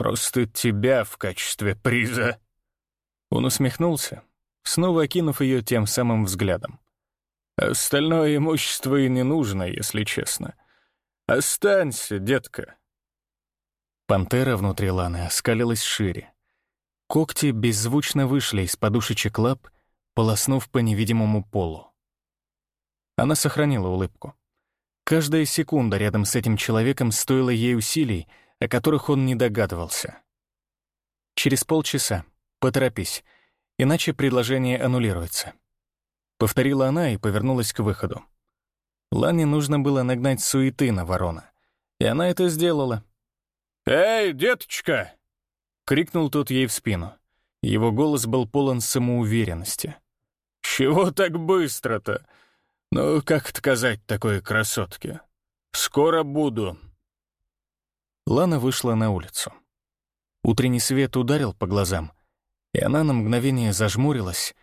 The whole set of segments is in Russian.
Просто тебя в качестве приза». Он усмехнулся, снова окинув ее тем самым взглядом. «Остальное имущество и не нужно, если честно. Останься, детка». Пантера внутри Ланы оскалилась шире. Когти беззвучно вышли из подушечек лап, полоснув по невидимому полу. Она сохранила улыбку. Каждая секунда рядом с этим человеком стоила ей усилий, о которых он не догадывался. Через полчаса. Поторопись, иначе предложение аннулируется. Повторила она и повернулась к выходу. Лане нужно было нагнать суеты на ворона. И она это сделала. «Эй, деточка!» — крикнул тот ей в спину. Его голос был полон самоуверенности. «Чего так быстро-то? Ну, как отказать такой красотке? Скоро буду». Лана вышла на улицу. Утренний свет ударил по глазам, и она на мгновение зажмурилась,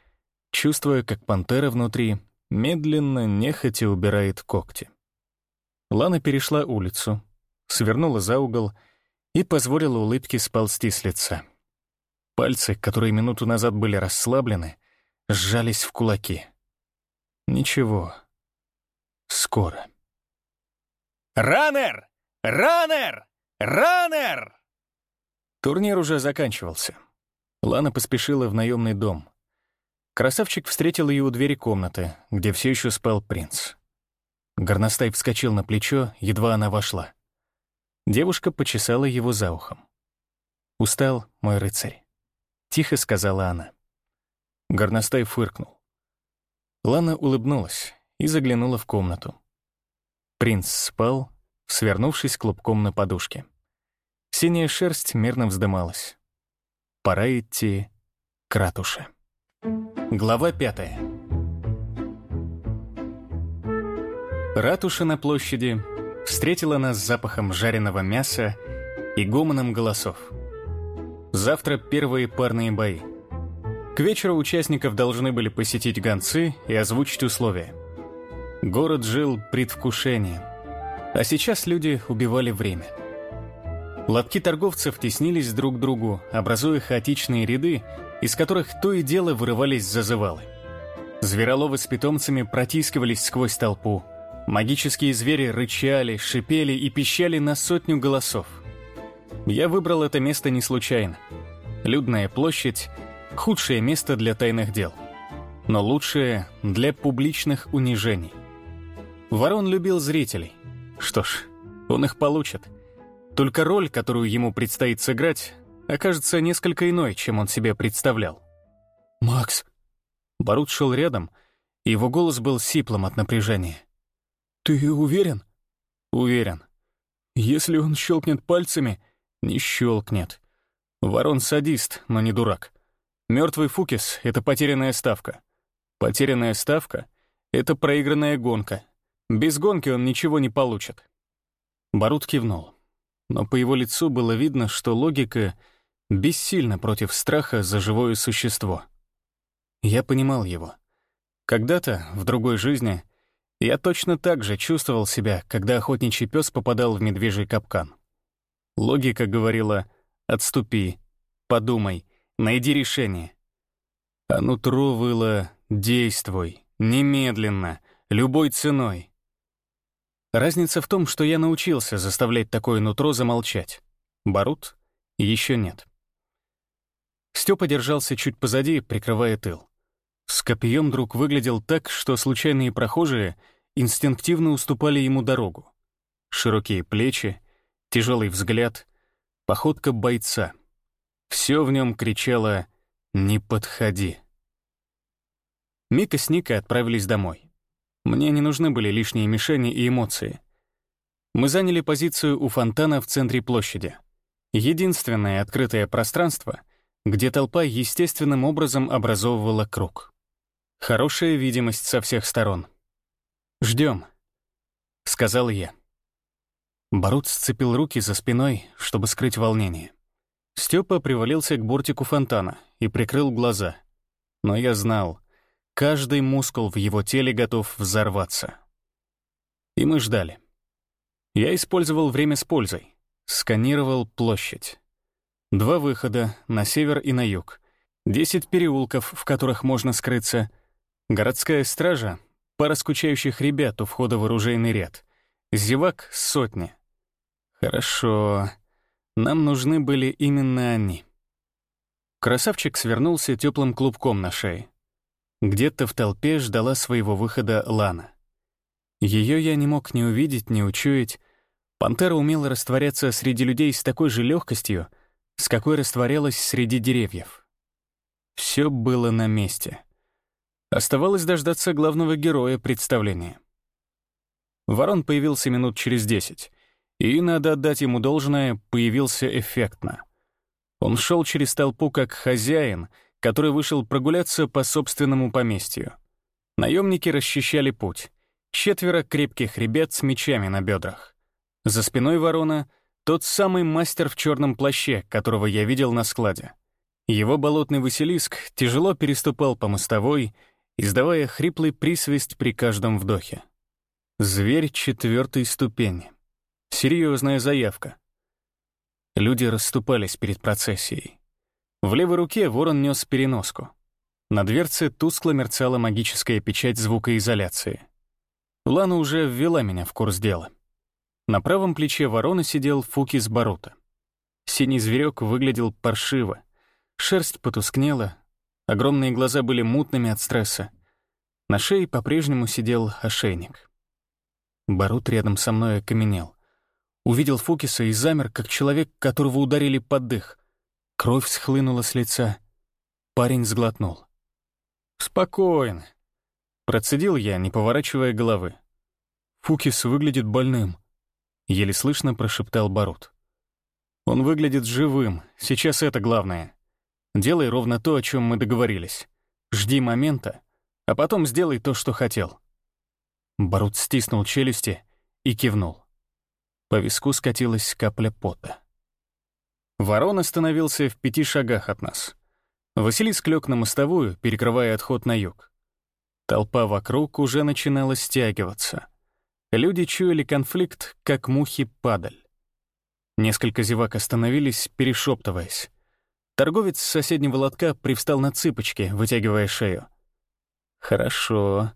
чувствуя, как пантера внутри медленно, нехотя убирает когти. Лана перешла улицу, свернула за угол и позволила улыбке сползти с лица. Пальцы, которые минуту назад были расслаблены, сжались в кулаки. Ничего. Скоро. «Раннер! Раннер! Раннер!» Турнир уже заканчивался. Лана поспешила в наемный дом. Красавчик встретил ее у двери комнаты, где все еще спал принц. Горностай вскочил на плечо, едва она вошла. Девушка почесала его за ухом. «Устал, мой рыцарь», — тихо сказала она. Горностай фыркнул. Лана улыбнулась и заглянула в комнату. Принц спал, свернувшись клубком на подушке. Синяя шерсть мирно вздымалась. Пора идти к ратуше. Глава пятая. Ратуша на площади встретила нас запахом жареного мяса и гомоном голосов. Завтра первые парные бои. К вечеру участников должны были посетить гонцы и озвучить условия. Город жил предвкушением, а сейчас люди убивали время. Лотки торговцев теснились друг к другу, образуя хаотичные ряды, из которых то и дело вырывались зазывалы. Звероловы с питомцами протискивались сквозь толпу. Магические звери рычали, шипели и пищали на сотню голосов. Я выбрал это место не случайно. Людная площадь — худшее место для тайных дел, но лучшее для публичных унижений. Ворон любил зрителей. Что ж, он их получит — только роль, которую ему предстоит сыграть, окажется несколько иной, чем он себе представлял. «Макс!» Барут шел рядом, и его голос был сиплым от напряжения. «Ты уверен?» «Уверен. Если он щелкнет пальцами, не щелкнет. Ворон садист, но не дурак. Мертвый Фукис — это потерянная ставка. Потерянная ставка — это проигранная гонка. Без гонки он ничего не получит». Барут кивнул но по его лицу было видно, что логика бессильна против страха за живое существо. Я понимал его. Когда-то, в другой жизни, я точно так же чувствовал себя, когда охотничий пес попадал в медвежий капкан. Логика говорила «отступи», «подумай», «найди решение». А нутро выло «действуй», «немедленно», «любой ценой». Разница в том, что я научился заставлять такое нутро замолчать. Барут еще нет. Степа держался чуть позади, прикрывая тыл. С копьем друг выглядел так, что случайные прохожие инстинктивно уступали ему дорогу. Широкие плечи, тяжелый взгляд, походка бойца. Все в нем кричало «Не подходи». Мика с Никой отправились домой. Мне не нужны были лишние мишени и эмоции. Мы заняли позицию у фонтана в центре площади. Единственное открытое пространство, где толпа естественным образом образовывала круг. Хорошая видимость со всех сторон. «Ждем», — сказал я. Барут сцепил руки за спиной, чтобы скрыть волнение. Степа привалился к бортику фонтана и прикрыл глаза. Но я знал — Каждый мускул в его теле готов взорваться. И мы ждали. Я использовал время с пользой. Сканировал площадь. Два выхода, на север и на юг. Десять переулков, в которых можно скрыться. Городская стража, пара скучающих ребят у входа в оружейный ряд. Зевак — сотни. Хорошо. Нам нужны были именно они. Красавчик свернулся теплым клубком на шее. Где-то в толпе ждала своего выхода Лана. Ее я не мог ни увидеть, ни учуять. Пантера умела растворяться среди людей с такой же легкостью, с какой растворялась среди деревьев. Все было на месте. Оставалось дождаться главного героя представления. Ворон появился минут через десять, и, надо отдать ему должное, появился эффектно. Он шел через толпу как хозяин, который вышел прогуляться по собственному поместью. Наемники расчищали путь. Четверо крепких ребят с мечами на бедрах. За спиной ворона — тот самый мастер в черном плаще, которого я видел на складе. Его болотный Василиск тяжело переступал по мостовой, издавая хриплый присвист при каждом вдохе. Зверь четвертой ступени. Серьезная заявка. Люди расступались перед процессией. В левой руке ворон нес переноску. На дверце тускло мерцала магическая печать звукоизоляции. Лана уже ввела меня в курс дела. На правом плече ворона сидел Фукис Барута. Синий зверек выглядел паршиво. Шерсть потускнела, огромные глаза были мутными от стресса. На шее по-прежнему сидел ошейник. Барут рядом со мной окаменел. Увидел Фукиса и замер, как человек, которого ударили под дых. Кровь схлынула с лица. Парень сглотнул. «Спокойно», — процедил я, не поворачивая головы. «Фукис выглядит больным», — еле слышно прошептал Барут. «Он выглядит живым, сейчас это главное. Делай ровно то, о чем мы договорились. Жди момента, а потом сделай то, что хотел». Барут стиснул челюсти и кивнул. По виску скатилась капля пота. Ворон остановился в пяти шагах от нас. Василиск лег на мостовую, перекрывая отход на юг. Толпа вокруг уже начинала стягиваться. Люди чуяли конфликт, как мухи падаль. Несколько зевак остановились, перешептываясь. Торговец с соседнего лотка привстал на цыпочки, вытягивая шею. «Хорошо.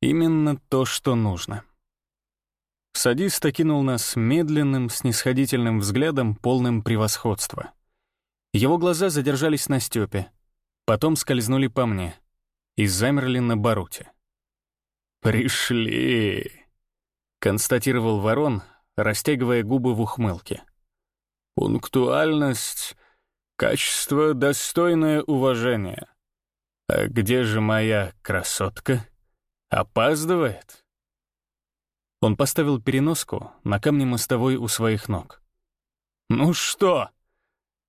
Именно то, что нужно. Садист окинул нас медленным, снисходительным взглядом, полным превосходства. Его глаза задержались на Стёпе, потом скользнули по мне и замерли на Баруте. «Пришли!» — констатировал ворон, растягивая губы в ухмылке. «Пунктуальность — качество, достойное уважения. А где же моя красотка?» «Опаздывает?» Он поставил переноску на камне мостовой у своих ног. «Ну что?»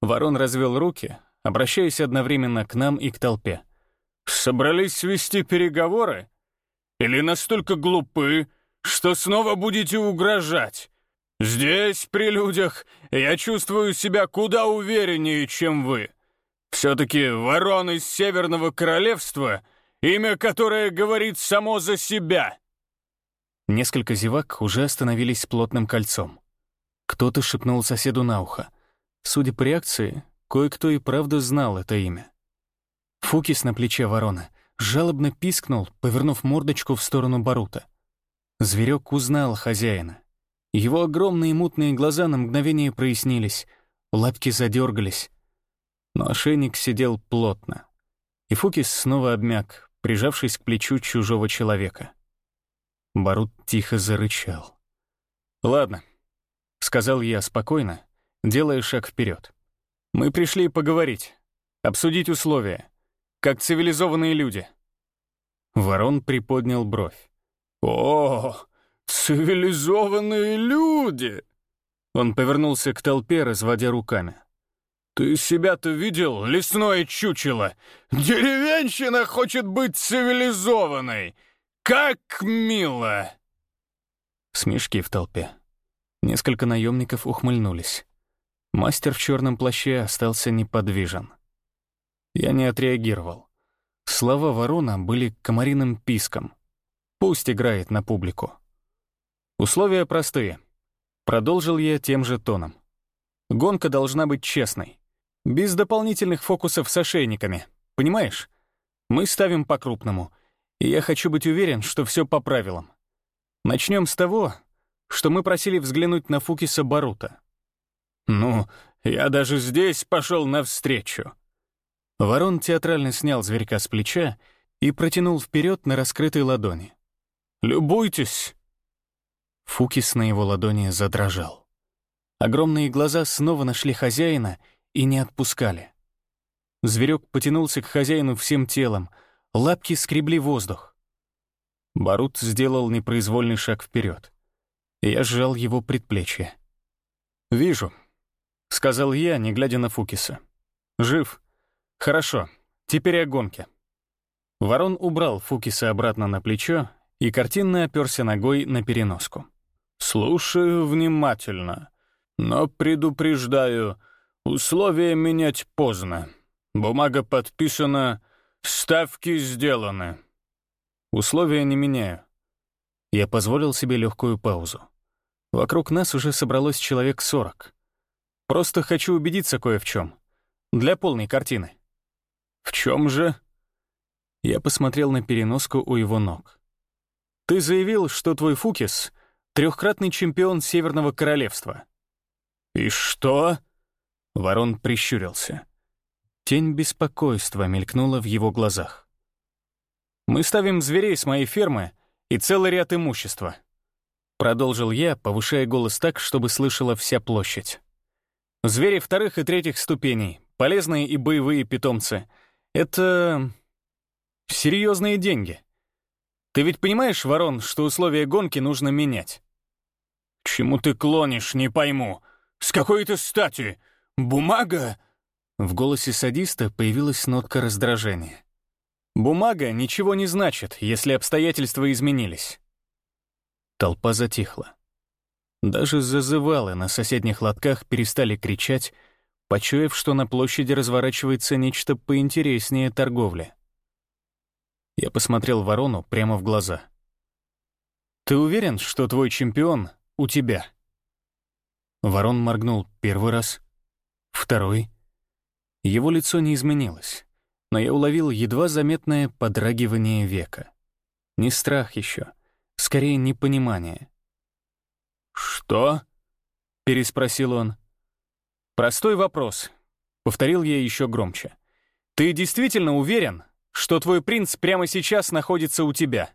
Ворон развел руки, обращаясь одновременно к нам и к толпе. «Собрались свести переговоры? Или настолько глупы, что снова будете угрожать? Здесь, при людях, я чувствую себя куда увереннее, чем вы. Все-таки ворон из Северного Королевства — Имя, которое говорит само за себя!» Несколько зевак уже остановились плотным кольцом. Кто-то шепнул соседу на ухо. Судя по реакции, кое-кто и правда знал это имя. Фукис на плече ворона жалобно пискнул, повернув мордочку в сторону Барута. Зверек узнал хозяина. Его огромные мутные глаза на мгновение прояснились, лапки задергались. Но ошейник сидел плотно. И Фукис снова обмяк, прижавшись к плечу чужого человека. Барут тихо зарычал. «Ладно», — сказал я спокойно, делая шаг вперед. «Мы пришли поговорить, обсудить условия, как цивилизованные люди». Ворон приподнял бровь. «О, цивилизованные люди!» Он повернулся к толпе, разводя руками. «Ты себя-то видел, лесное чучело? Деревенщина хочет быть цивилизованной! Как мило!» Смешки в толпе. Несколько наемников ухмыльнулись. Мастер в черном плаще остался неподвижен. Я не отреагировал. Слова ворона были комариным писком. Пусть играет на публику. Условия простые. Продолжил я тем же тоном. Гонка должна быть честной. Без дополнительных фокусов с ошейниками. Понимаешь? Мы ставим по-крупному. И я хочу быть уверен, что все по правилам. Начнем с того, что мы просили взглянуть на Фукиса Барута. Ну, я даже здесь пошел навстречу. Ворон театрально снял зверька с плеча и протянул вперед на раскрытой ладони. «Любуйтесь!» Фукис на его ладони задрожал. Огромные глаза снова нашли хозяина и не отпускали. Зверек потянулся к хозяину всем телом, лапки скребли воздух. Барут сделал непроизвольный шаг вперед. Я сжал его предплечье. «Вижу», — сказал я, не глядя на Фукиса. «Жив. Хорошо. Теперь о гонке». Ворон убрал Фукиса обратно на плечо и картинно оперся ногой на переноску. «Слушаю внимательно, но предупреждаю, условия менять поздно. Бумага подписана, ставки сделаны». «Условия не меняю». Я позволил себе легкую паузу. Вокруг нас уже собралось человек сорок. Просто хочу убедиться кое в чем. Для полной картины. В чем же? Я посмотрел на переноску у его ног. Ты заявил, что твой Фукис — трехкратный чемпион Северного Королевства. И что? Ворон прищурился. Тень беспокойства мелькнула в его глазах. Мы ставим зверей с моей фермы и целый ряд имущества. Продолжил я, повышая голос так, чтобы слышала вся площадь. Звери вторых и третьих ступеней, полезные и боевые питомцы — это... серьезные деньги. Ты ведь понимаешь, Ворон, что условия гонки нужно менять? Чему ты клонишь, не пойму. С какой-то стати? Бумага? В голосе садиста появилась нотка раздражения. Бумага ничего не значит, если обстоятельства изменились. Толпа затихла. Даже зазывалы на соседних лотках перестали кричать, почуяв, что на площади разворачивается нечто поинтереснее торговли. Я посмотрел ворону прямо в глаза. «Ты уверен, что твой чемпион у тебя?» Ворон моргнул первый раз, второй. Его лицо не изменилось, но я уловил едва заметное подрагивание века. Не страх еще — скорее непонимание. «Что?» — переспросил он. «Простой вопрос», — повторил я еще громче. «Ты действительно уверен, что твой принц прямо сейчас находится у тебя?»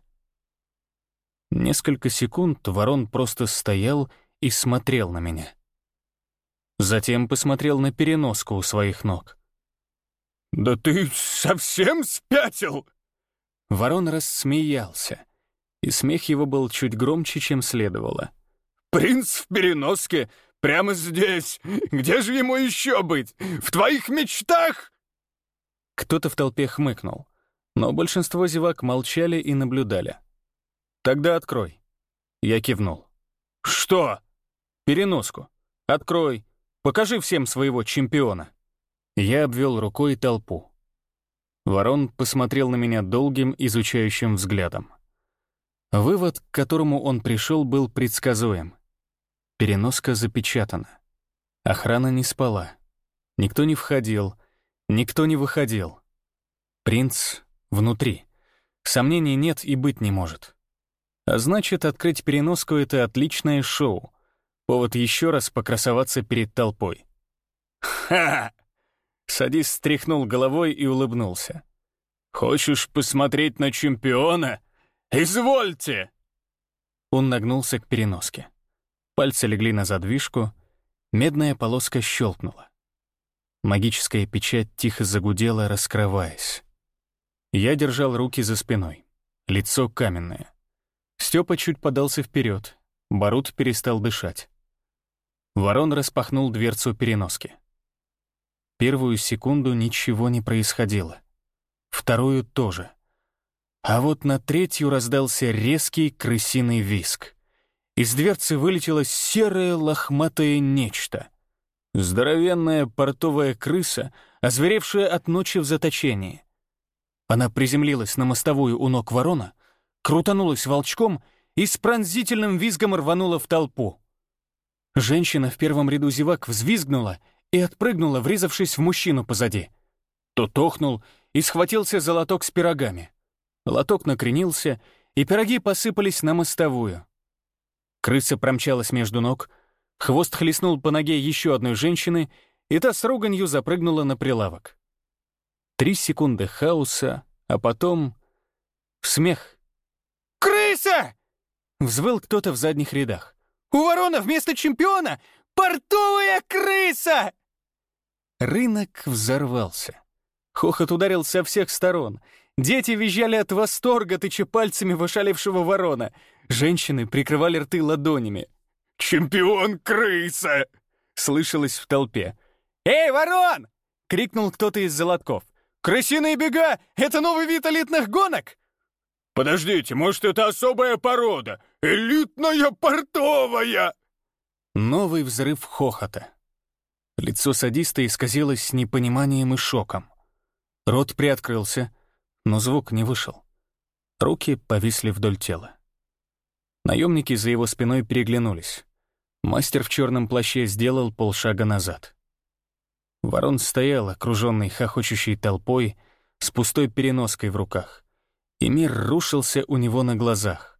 Несколько секунд ворон просто стоял и смотрел на меня. Затем посмотрел на переноску у своих ног. «Да ты совсем спятил?» Ворон рассмеялся и смех его был чуть громче, чем следовало. «Принц в переноске? Прямо здесь! Где же ему еще быть? В твоих мечтах?» Кто-то в толпе хмыкнул, но большинство зевак молчали и наблюдали. «Тогда открой». Я кивнул. «Что?» «Переноску. Открой. Покажи всем своего чемпиона». Я обвел рукой толпу. Ворон посмотрел на меня долгим, изучающим взглядом. Вывод, к которому он пришел, был предсказуем. Переноска запечатана. Охрана не спала. Никто не входил, никто не выходил. Принц внутри. Сомнений нет и быть не может. А значит, открыть переноску — это отличное шоу. Повод еще раз покрасоваться перед толпой. «Ха!» Садист стряхнул головой и улыбнулся. «Хочешь посмотреть на чемпиона?» «Извольте!» Он нагнулся к переноске. Пальцы легли на задвижку, медная полоска щелкнула. Магическая печать тихо загудела, раскрываясь. Я держал руки за спиной, лицо каменное. Степа чуть подался вперед, Барут перестал дышать. Ворон распахнул дверцу переноски. Первую секунду ничего не происходило. Вторую тоже — а вот на третью раздался резкий крысиный виск. Из дверцы вылетело серое лохматое нечто. Здоровенная портовая крыса, озверевшая от ночи в заточении. Она приземлилась на мостовую у ног ворона, крутанулась волчком и с пронзительным визгом рванула в толпу. Женщина в первом ряду зевак взвизгнула и отпрыгнула, врезавшись в мужчину позади. Тот охнул и схватился за лоток с пирогами. Лоток накренился, и пироги посыпались на мостовую. Крыса промчалась между ног, хвост хлестнул по ноге еще одной женщины, и та с руганью запрыгнула на прилавок. Три секунды хаоса, а потом... Смех. «Крыса!» — взвыл кто-то в задних рядах. «У ворона вместо чемпиона портовая крыса!» Рынок взорвался. Хохот ударил со всех сторон. Дети визжали от восторга, тыча пальцами в ошалевшего ворона. Женщины прикрывали рты ладонями. «Чемпион крыса!» — слышалось в толпе. «Эй, ворон!» — крикнул кто-то из золотков. «Крысиные бега — это новый вид элитных гонок?» «Подождите, может, это особая порода? Элитная портовая!» Новый взрыв хохота. Лицо садиста исказилось непониманием и шоком. Рот приоткрылся, но звук не вышел. Руки повисли вдоль тела. Наемники за его спиной переглянулись. Мастер в черном плаще сделал полшага назад. Ворон стоял, окруженный хохочущей толпой, с пустой переноской в руках, и мир рушился у него на глазах.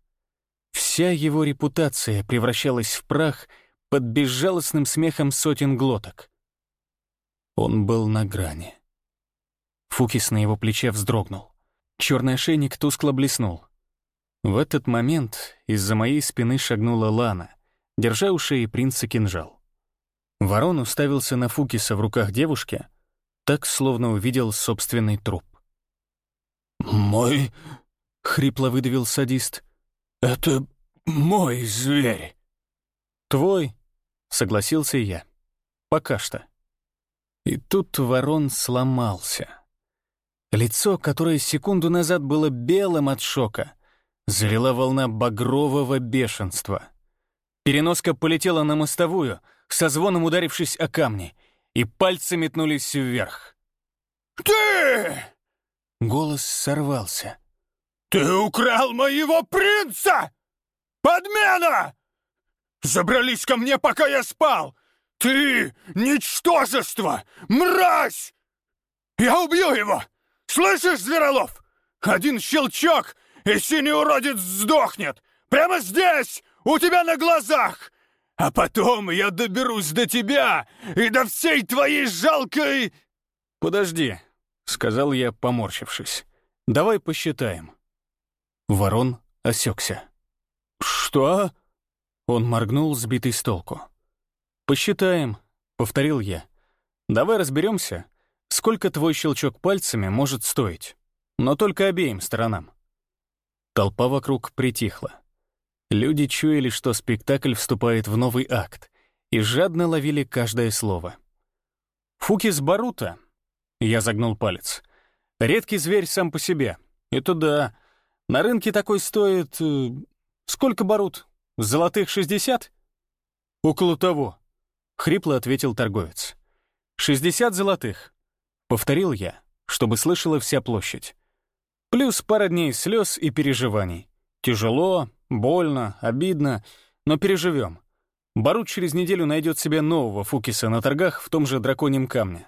Вся его репутация превращалась в прах под безжалостным смехом сотен глоток. Он был на грани. Фукис на его плече вздрогнул. Черный ошейник тускло блеснул. В этот момент из-за моей спины шагнула Лана, держа у шеи принца кинжал. Ворон уставился на Фукиса в руках девушки, так, словно увидел собственный труп. «Мой...» — хрипло выдавил садист. «Это мой зверь». «Твой», — согласился я. «Пока что». И тут ворон сломался. Лицо, которое секунду назад было белым от шока, залила волна багрового бешенства. Переноска полетела на мостовую, со звоном ударившись о камни, и пальцы метнулись вверх. «Ты!» Голос сорвался. «Ты украл моего принца! Подмена! Забрались ко мне, пока я спал! Ты — ничтожество! Мразь! Я убью его! Слышишь, Зверолов? Один щелчок, и синий уродец сдохнет! Прямо здесь, у тебя на глазах! А потом я доберусь до тебя и до всей твоей жалкой...» «Подожди», — сказал я, поморщившись. «Давай посчитаем». Ворон осекся. «Что?» Он моргнул, сбитый с толку. «Посчитаем», — повторил я. «Давай разберемся, сколько твой щелчок пальцами может стоить, но только обеим сторонам». Толпа вокруг притихла. Люди чуяли, что спектакль вступает в новый акт, и жадно ловили каждое слово. «Фукис Барута», — я загнул палец, — «редкий зверь сам по себе. Это да. На рынке такой стоит... Э, сколько Барут? Золотых шестьдесят?» «Около того», — хрипло ответил торговец. «Шестьдесят золотых», — повторил я, чтобы слышала вся площадь. Плюс пара дней слез и переживаний. Тяжело, больно, обидно, но переживем. Барут через неделю найдет себе нового Фукиса на торгах в том же драконьем камне.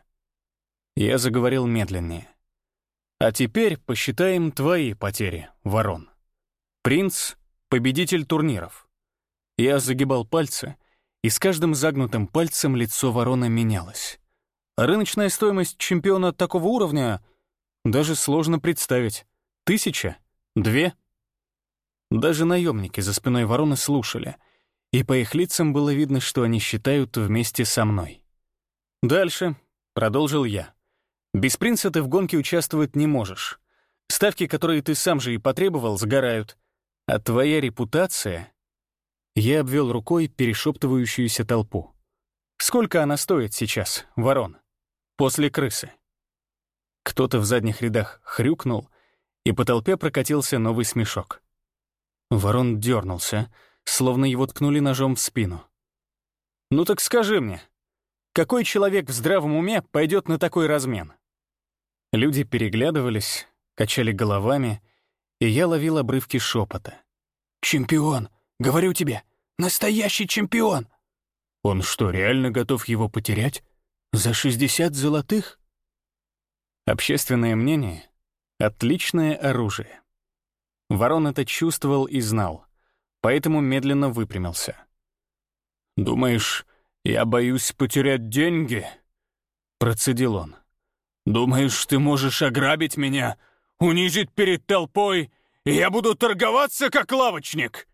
Я заговорил медленнее. А теперь посчитаем твои потери, ворон. Принц — победитель турниров. Я загибал пальцы — и с каждым загнутым пальцем лицо ворона менялось. А рыночная стоимость чемпиона такого уровня даже сложно представить. Тысяча? Две? Даже наемники за спиной ворона слушали, и по их лицам было видно, что они считают вместе со мной. «Дальше», — продолжил я. «Без принца ты в гонке участвовать не можешь. Ставки, которые ты сам же и потребовал, сгорают. А твоя репутация я обвел рукой перешептывающуюся толпу. «Сколько она стоит сейчас, ворон? После крысы?» Кто-то в задних рядах хрюкнул, и по толпе прокатился новый смешок. Ворон дернулся, словно его ткнули ножом в спину. «Ну так скажи мне, какой человек в здравом уме пойдет на такой размен?» Люди переглядывались, качали головами, и я ловил обрывки шепота. «Чемпион! Говорю тебе, настоящий чемпион!» «Он что, реально готов его потерять?» За шестьдесят золотых? Общественное мнение — отличное оружие. Ворон это чувствовал и знал, поэтому медленно выпрямился. «Думаешь, я боюсь потерять деньги?» — процедил он. «Думаешь, ты можешь ограбить меня, унизить перед толпой, и я буду торговаться, как лавочник?»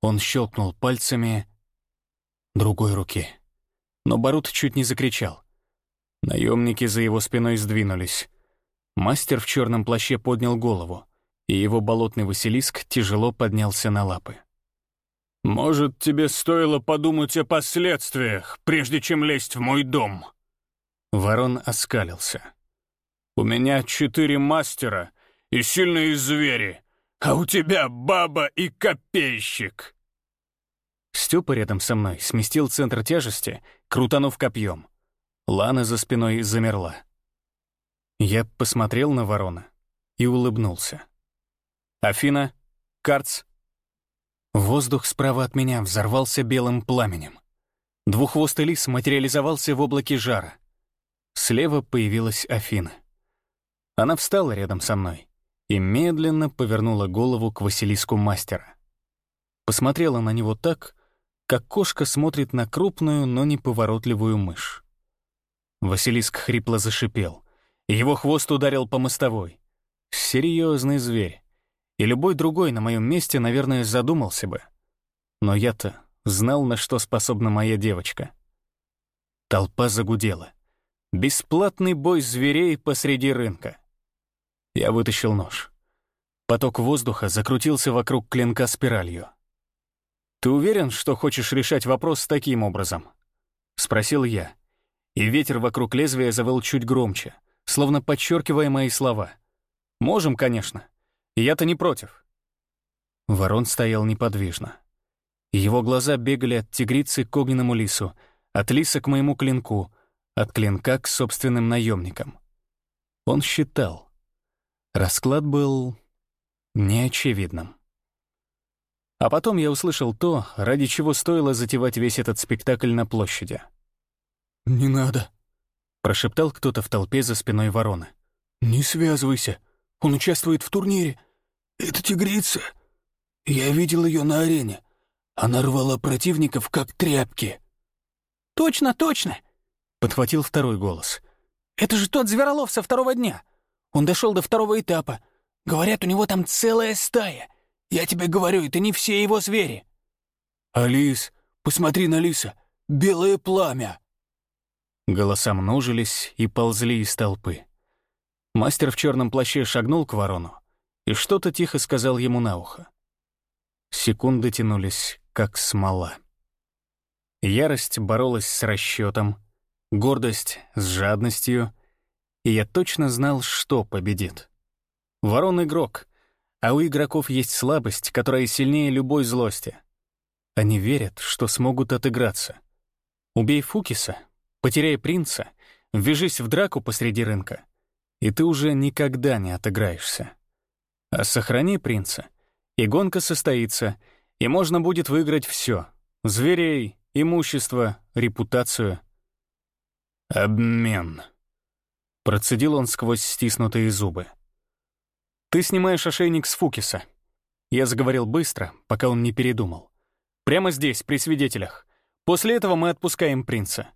Он щелкнул пальцами другой руки. Но Барут чуть не закричал. Наемники за его спиной сдвинулись. Мастер в черном плаще поднял голову, и его болотный Василиск тяжело поднялся на лапы. «Может, тебе стоило подумать о последствиях, прежде чем лезть в мой дом?» Ворон оскалился. «У меня четыре мастера и сильные звери, а у тебя баба и копейщик!» Степа рядом со мной сместил центр тяжести, крутанув копьем. Лана за спиной замерла. Я посмотрел на ворона и улыбнулся. «Афина? Карц?» Воздух справа от меня взорвался белым пламенем. Двуххвостый лис материализовался в облаке жара. Слева появилась Афина. Она встала рядом со мной и медленно повернула голову к Василиску мастера. Посмотрела на него так, как кошка смотрит на крупную, но неповоротливую мышь. Василиск хрипло зашипел. Его хвост ударил по мостовой. Серьезный зверь. И любой другой на моем месте, наверное, задумался бы. Но я-то знал, на что способна моя девочка. Толпа загудела. Бесплатный бой зверей посреди рынка. Я вытащил нож. Поток воздуха закрутился вокруг клинка спиралью. «Ты уверен, что хочешь решать вопрос таким образом?» — спросил я. И ветер вокруг лезвия завыл чуть громче, словно подчеркивая мои слова. «Можем, конечно. Я-то не против». Ворон стоял неподвижно. Его глаза бегали от тигрицы к огненному лису, от лиса к моему клинку, от клинка к собственным наемникам. Он считал. Расклад был неочевидным. А потом я услышал то, ради чего стоило затевать весь этот спектакль на площади. «Не надо», — прошептал кто-то в толпе за спиной ворона. «Не связывайся. Он участвует в турнире. Это тигрица. Я видел ее на арене. Она рвала противников, как тряпки». «Точно, точно!» — подхватил второй голос. «Это же тот Зверолов со второго дня. Он дошел до второго этапа. Говорят, у него там целая стая. Я тебе говорю, это не все его звери». «Алис, посмотри на лиса. Белое пламя». Голоса множились и ползли из толпы. Мастер в черном плаще шагнул к ворону и что-то тихо сказал ему на ухо. Секунды тянулись, как смола. Ярость боролась с расчетом, гордость с жадностью, и я точно знал, что победит. Ворон — игрок, а у игроков есть слабость, которая сильнее любой злости. Они верят, что смогут отыграться. Убей Фукиса, потеряй принца, ввяжись в драку посреди рынка, и ты уже никогда не отыграешься. А сохрани принца, и гонка состоится, и можно будет выиграть все — зверей, имущество, репутацию. «Обмен», — процедил он сквозь стиснутые зубы. «Ты снимаешь ошейник с Фукиса». Я заговорил быстро, пока он не передумал. «Прямо здесь, при свидетелях. После этого мы отпускаем принца».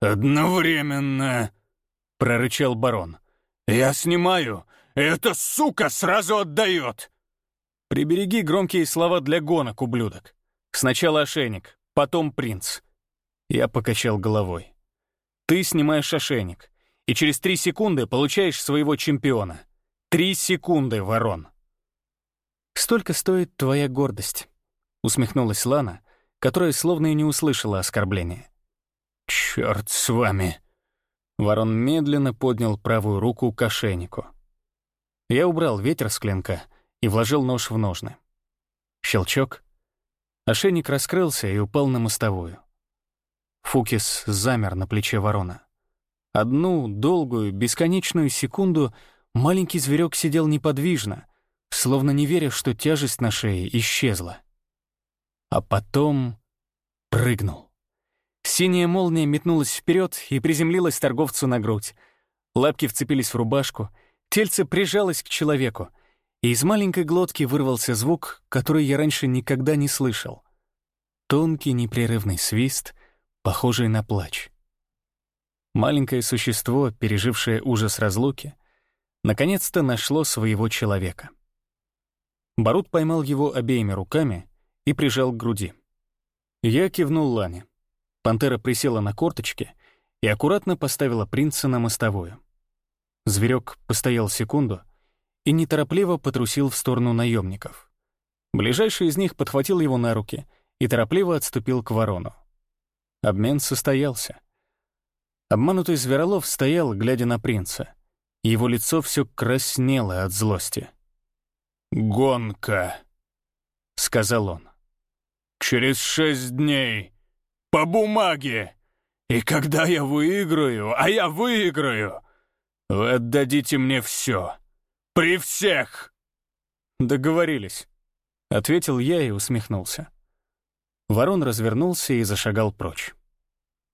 «Одновременно», — прорычал барон. «Я снимаю, эта сука сразу отдает». «Прибереги громкие слова для гонок, ублюдок. Сначала ошейник, потом принц». Я покачал головой. «Ты снимаешь ошейник, и через три секунды получаешь своего чемпиона. Три секунды, ворон!» «Столько стоит твоя гордость», — усмехнулась Лана, которая словно и не услышала оскорбления. «Чёрт с вами!» Ворон медленно поднял правую руку к ошейнику. Я убрал ветер с клинка и вложил нож в ножны. Щелчок. Ошейник раскрылся и упал на мостовую. Фукис замер на плече ворона. Одну долгую, бесконечную секунду Маленький зверек сидел неподвижно, словно не веря, что тяжесть на шее исчезла. А потом прыгнул. Синяя молния метнулась вперед и приземлилась торговцу на грудь. Лапки вцепились в рубашку, тельце прижалось к человеку, и из маленькой глотки вырвался звук, который я раньше никогда не слышал. Тонкий непрерывный свист, похожий на плач. Маленькое существо, пережившее ужас разлуки, наконец-то нашло своего человека. Барут поймал его обеими руками и прижал к груди. Я кивнул Лане. Пантера присела на корточки и аккуратно поставила принца на мостовую. Зверек постоял секунду и неторопливо потрусил в сторону наемников. Ближайший из них подхватил его на руки и торопливо отступил к ворону. Обмен состоялся. Обманутый Зверолов стоял, глядя на принца. Его лицо все краснело от злости. «Гонка», — сказал он. «Через шесть дней. По бумаге. И когда я выиграю, а я выиграю, вы отдадите мне все. При всех!» «Договорились», — ответил я и усмехнулся. Ворон развернулся и зашагал прочь.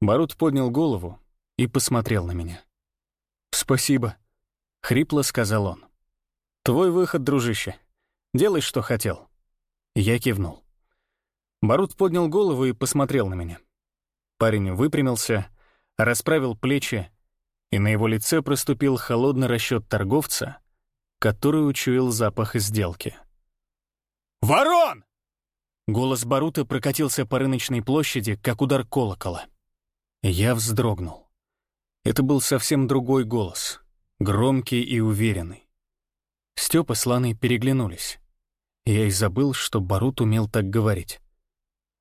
Барут поднял голову и посмотрел на меня. «Спасибо», — хрипло сказал он. «Твой выход, дружище. Делай, что хотел». Я кивнул. Барут поднял голову и посмотрел на меня. Парень выпрямился, расправил плечи, и на его лице проступил холодный расчет торговца, который учуял запах сделки. «Ворон!» Голос Барута прокатился по рыночной площади, как удар колокола. Я вздрогнул. Это был совсем другой голос, громкий и уверенный. Степа с Ланой переглянулись. Я и забыл, что Барут умел так говорить.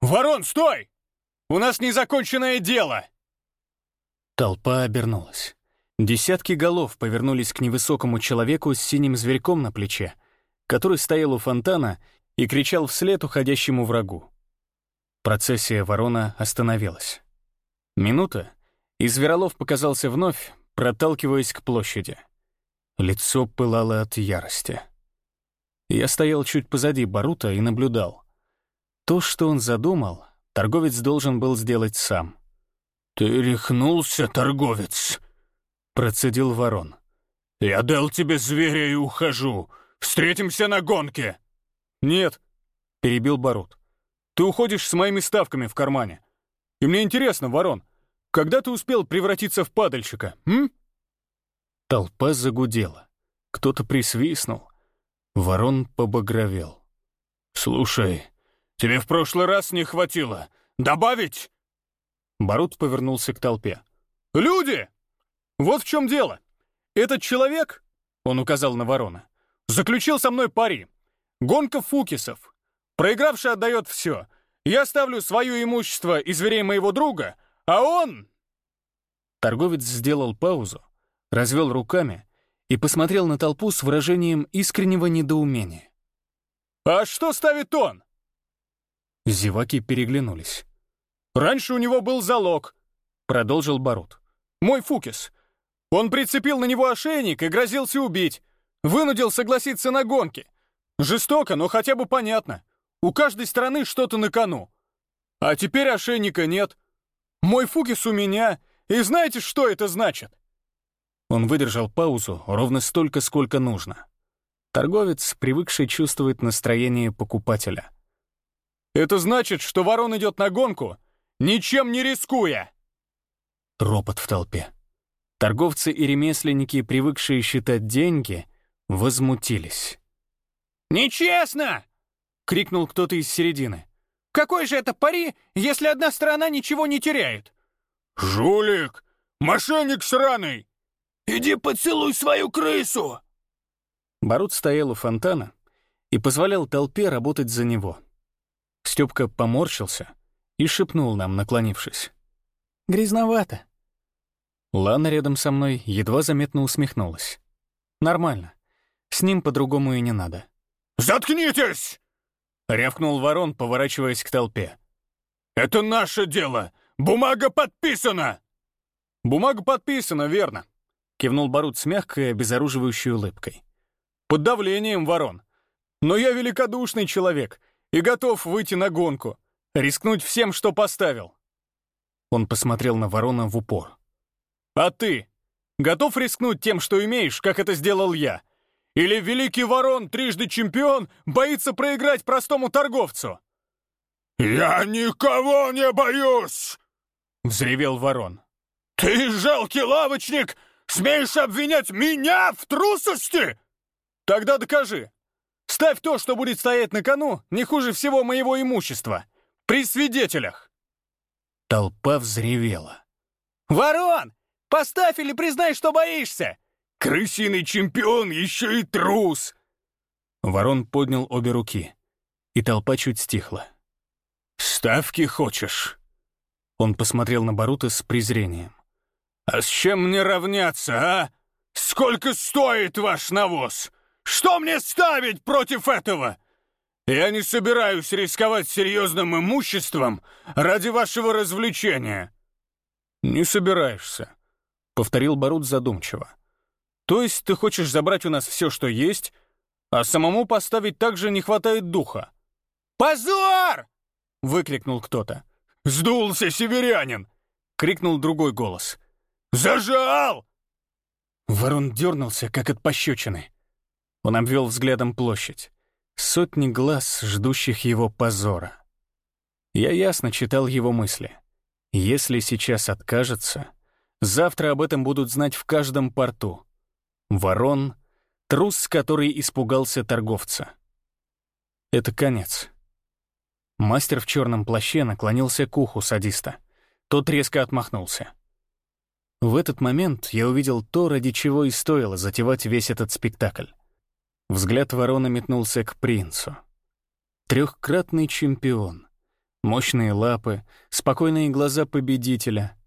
«Ворон, стой! У нас незаконченное дело!» Толпа обернулась. Десятки голов повернулись к невысокому человеку с синим зверьком на плече, который стоял у фонтана и кричал вслед уходящему врагу. Процессия ворона остановилась. Минута, и Зверолов показался вновь, проталкиваясь к площади. Лицо пылало от ярости. Я стоял чуть позади Барута и наблюдал. То, что он задумал, торговец должен был сделать сам. «Ты рехнулся, торговец!» — процедил ворон. «Я дал тебе зверя и ухожу. Встретимся на гонке!» «Нет», — перебил Барут. «Ты уходишь с моими ставками в кармане. И мне интересно, Ворон, когда ты успел превратиться в падальщика, м?» Толпа загудела. Кто-то присвистнул. Ворон побагровел. «Слушай, тебе в прошлый раз не хватило. Добавить?» Барут повернулся к толпе. «Люди! Вот в чем дело. Этот человек, — он указал на ворона, — заключил со мной пари. Гонка фукисов. Проигравший отдает все. Я ставлю свое имущество и зверей моего друга, а он...» Торговец сделал паузу, развел руками и посмотрел на толпу с выражением искреннего недоумения. «А что ставит он?» Зеваки переглянулись. «Раньше у него был залог», — продолжил Барут. «Мой Фукис. Он прицепил на него ошейник и грозился убить. Вынудил согласиться на гонки. Жестоко, но хотя бы понятно. У каждой страны что-то на кону. А теперь ошейника нет. Мой Фукис у меня, и знаете, что это значит?» Он выдержал паузу ровно столько, сколько нужно. Торговец, привыкший чувствовать настроение покупателя. «Это значит, что ворон идет на гонку, ничем не рискуя!» Ропот в толпе. Торговцы и ремесленники, привыкшие считать деньги, возмутились. «Нечестно!» — крикнул кто-то из середины. «Какой же это пари, если одна сторона ничего не теряет?» «Жулик! Мошенник сраный! Иди поцелуй свою крысу!» Барут стоял у фонтана и позволял толпе работать за него. Степка поморщился и шепнул нам, наклонившись. «Грязновато». Лана рядом со мной едва заметно усмехнулась. «Нормально. С ним по-другому и не надо». «Заткнитесь!» — рявкнул ворон, поворачиваясь к толпе. «Это наше дело! Бумага подписана!» «Бумага подписана, верно», — кивнул Барут с мягкой, обезоруживающей улыбкой. «Под давлением, ворон. Но я великодушный человек и готов выйти на гонку, рискнуть всем, что поставил». Он посмотрел на ворона в упор. «А ты? Готов рискнуть тем, что имеешь, как это сделал я? Или великий ворон, трижды чемпион, боится проиграть простому торговцу?» «Я никого не боюсь!» — взревел ворон. «Ты, жалкий лавочник, смеешь обвинять меня в трусости?» «Тогда докажи. Ставь то, что будет стоять на кону, не хуже всего моего имущества. При свидетелях!» Толпа взревела. «Ворон! Поставь или признай, что боишься! Крысиный чемпион еще и трус!» Ворон поднял обе руки, и толпа чуть стихла. «Ставки хочешь?» Он посмотрел на Барута с презрением. «А с чем мне равняться, а? Сколько стоит ваш навоз? Что мне ставить против этого? Я не собираюсь рисковать серьезным имуществом ради вашего развлечения». «Не собираешься», — повторил Барут задумчиво. «То есть ты хочешь забрать у нас все, что есть, а самому поставить также не хватает духа?» «Позор!» — выкрикнул кто-то. «Сдулся северянин!» — крикнул другой голос. «Зажал!» Ворон дернулся, как от пощечины. Он обвел взглядом площадь. Сотни глаз, ждущих его позора. Я ясно читал его мысли. Если сейчас откажется, завтра об этом будут знать в каждом порту. Ворон — трус, который испугался торговца. Это конец. Мастер в черном плаще наклонился к уху садиста. Тот резко отмахнулся. В этот момент я увидел то, ради чего и стоило затевать весь этот спектакль. Взгляд ворона метнулся к принцу. Трехкратный чемпион. Мощные лапы, спокойные глаза победителя.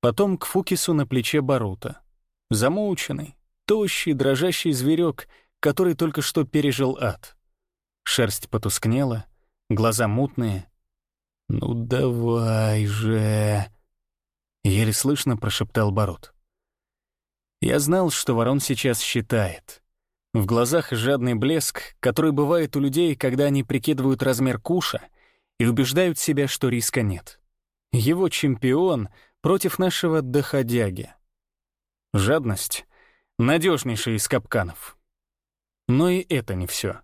Потом к Фукису на плече Барута. Замученный, тощий, дрожащий зверек, который только что пережил ад. Шерсть потускнела, глаза мутные. «Ну давай же!» Еле слышно прошептал Барут. Я знал, что ворон сейчас считает — в глазах жадный блеск, который бывает у людей, когда они прикидывают размер куша и убеждают себя, что риска нет. Его чемпион против нашего доходяги. Жадность — надежнейший из капканов. Но и это не все.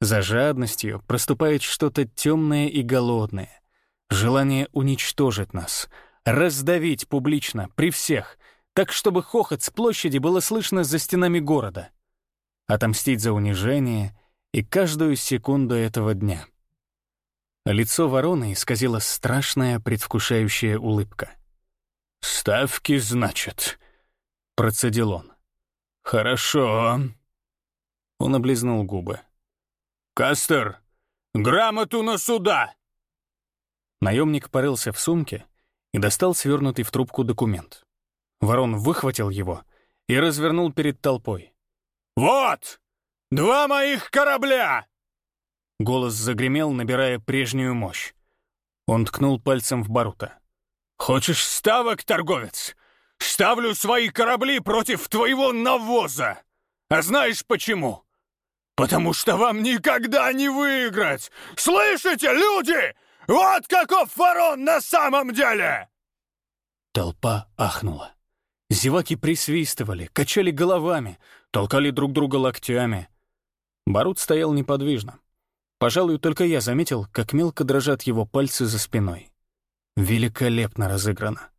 За жадностью проступает что-то темное и голодное. Желание уничтожить нас, раздавить публично, при всех, так, чтобы хохот с площади было слышно за стенами города — отомстить за унижение и каждую секунду этого дня. Лицо вороны исказила страшная предвкушающая улыбка. «Ставки, значит», — процедил он. «Хорошо». Он облизнул губы. «Кастер, грамоту на суда!» Наемник порылся в сумке и достал свернутый в трубку документ. Ворон выхватил его и развернул перед толпой. «Вот! Два моих корабля!» Голос загремел, набирая прежнюю мощь. Он ткнул пальцем в Барута. «Хочешь ставок, торговец? Ставлю свои корабли против твоего навоза! А знаешь почему? Потому что вам никогда не выиграть! Слышите, люди? Вот каков ворон на самом деле!» Толпа ахнула. Зеваки присвистывали, качали головами, толкали друг друга локтями. Барут стоял неподвижно. Пожалуй, только я заметил, как мелко дрожат его пальцы за спиной. Великолепно разыграно.